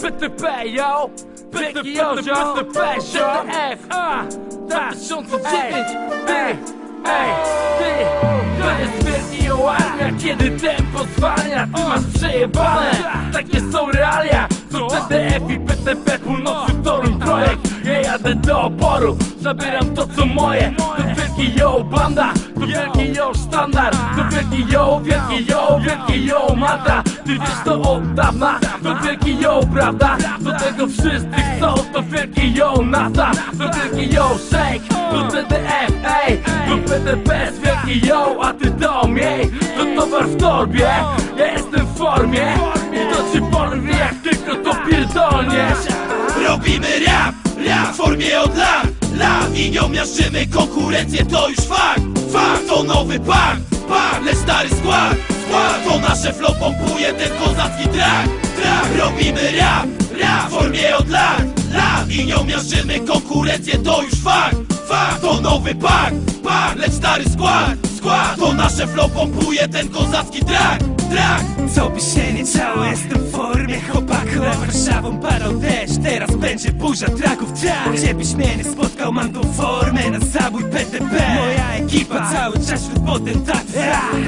PTP, yo! PTP, ZDF, a! 2009, ty, ej, ty! To jest wielki jołarnia, kiedy tempo zwalnia Ty masz przejebane, takie są realia To ZDF i PTP, północy Toruń projekt Ja jadę do oporu, zabieram to co moje. To wielki yo banda, to wielki yo standard. To wielki yo, wielki yo, wielki yo mata Ty wiesz to od dawna, to wielki yo prawda. Do tego wszyscy chcą, to wielki yo NASA. To wielki yo shake, to ZDF, ej. To PTP jest wielki yo, a ty to miej To towar w torbie, ja jestem w formie. I to ci porwie, jak to Robimy rap, rap w formie od lat Lat. I nią miażdżymy konkurencję, to już fakt Fakt. To nowy park, park, lecz stary skład Skład. To nasze flow pompuje ten kozacki track Track, robimy rap, rap w formie od lat Lat. I nią miażdżymy konkurencję, to już fakt Fakt. To nowy park, park, lecz stary skład To nasze flow pompuje ten kozacki track Track, Co by się nie działo, jestem w formie chłopaku Nad Warszawą padał deszcz, teraz będzie burza traków tak Gdzie byś mnie nie spotkał, mam tą formę na zabój PTP Moja ekipa cały czas wśród potentatów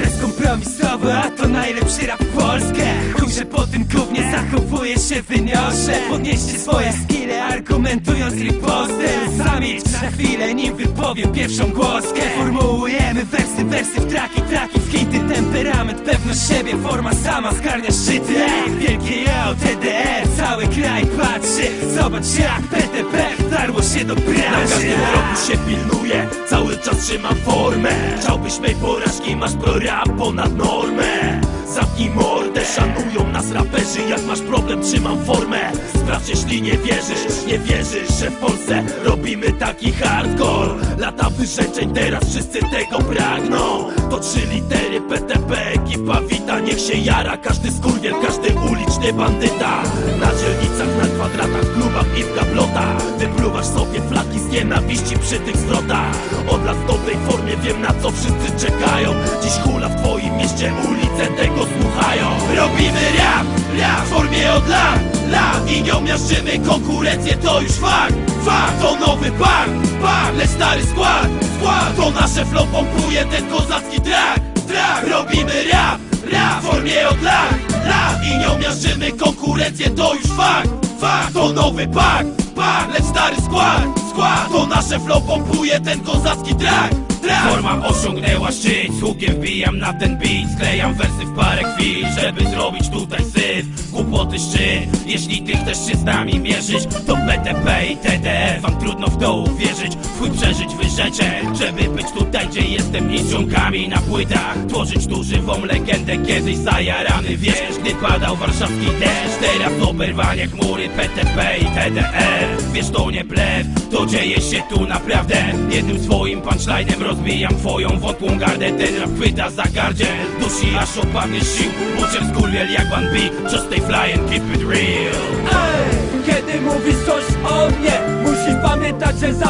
Bezkompromisowo, a to najlepszy rap w Polskę że po tym gównie zachowuję się, wyniosę Podnieście swoje skille, argumentując ripostem. Zamilcz na chwilę, nim wypowiem pierwszą głoskę. Formułujemy wersy, wersy w traki, traki w hity Temperament, pewność siebie, forma sama zgarnia szczyty Ej, Wielkie yo, TDR, cały kraj patrzy. Zobacz jak PTP wdarło się do Na branży każdym roku się pilnuję, cały czas trzymam formę. Chciałbyś mej porażki, masz pro rap ponad normę. Zamknij mordę, szanują nas raperzy. Jak masz problem, trzymam formę. Sprawdź jeśli nie wierzysz, nie wierzysz, że w Polsce robimy taki hardcore. Lata wyrzeczeń, teraz wszyscy tego pragną To trzy litery PTP, ekipa wita Niech się jara, każdy skurwiel, każdy uliczny bandyta. Na dzielnicach, na kwadratach, klubach i w gablotach. Wypluwasz sobie flaki z nienawiści przy tych zwrotach. Od lat w dobrej formie wiem na co wszyscy czekają. Dziś hula w twoim mieście, ulice tego słuchają. Robimy rap, rap w formie od lat Lat i nią miażdżymy konkurencję, to już fakt Fakt. To nowy park, park, lecz stary skład Skład. To nasze flow pompuje ten kozacki track Track, robimy rap, rap w formie od lat. Lat i nią miażdżymy konkurencję, to już fakt Fakt. To nowy park, park, lecz stary skład Skład to nasze flow pompuje ten kozacki track Track, Forma osiągnęła szczyt, z hukiem wbijam na ten beat Sklejam wersy w parę chwil, żeby zrobić tutaj syf. Głupoty szczyt, jeśli ty chcesz się z nami mierzyć To PTP i TDF, wam trudno w to uwierzyć chuj przeżyć wyrzeczeń, żeby być tutaj gdzie jestem Nic ziomkami na płytach, tworzyć tu żywą legendę Kiedyś zajarany wiesz, gdy padał warszawski deszcz Teraz oberwanie chmury PTP i TDF Wiesz to nie blef, to dzieje się tu naprawdę. Jednym swoim punchlinem rozbijam twoją wątłą gardę. Ten rap chwyta za gardzie, dusi aż opadnie sił. Buczem skurwiel jak one just stay fly and keep it real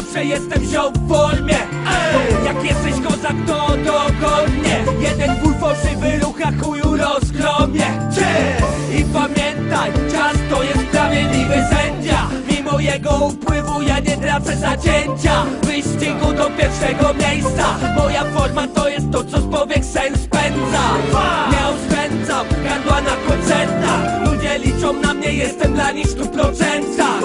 zawsze jestem wziął w formie. Ej, jak jesteś kozak, to dogodnie. Jeden ból fałszywy rucha chuju rozgromie I pamiętaj, czas to jest sprawiedliwy sędzia. Mimo jego upływu ja nie tracę zacięcia. Wyścigu do pierwszego miejsca. Moja forma to jest to, co z powiek sen spędza. Nie oszczędzam gardła na koncertach Ludzie liczą na mnie, jestem dla nich stu procentach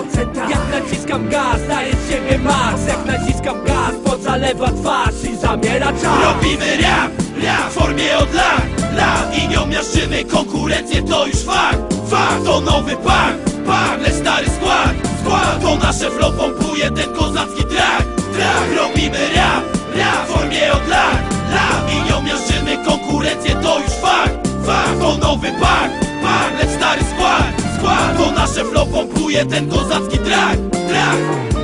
Jak naciskam gaz, daję z siebie max Jak naciskam gaz, pot zalewa twarz i zamiera czas. Robimy rap, rap w formie od lat Lat. I nią miażdżymy konkurencję, to już fakt Fakt. To nowy park, park, lecz stary skład Skład. To nasze flow pompuje ten kozacki track Track, robimy rap, rap w formie od lat Lat. I nią miażdżymy konkurencję, to już fakt Fakt. To nowy park, park, lecz stary skład nasze flow pompuje ten kozacki track Track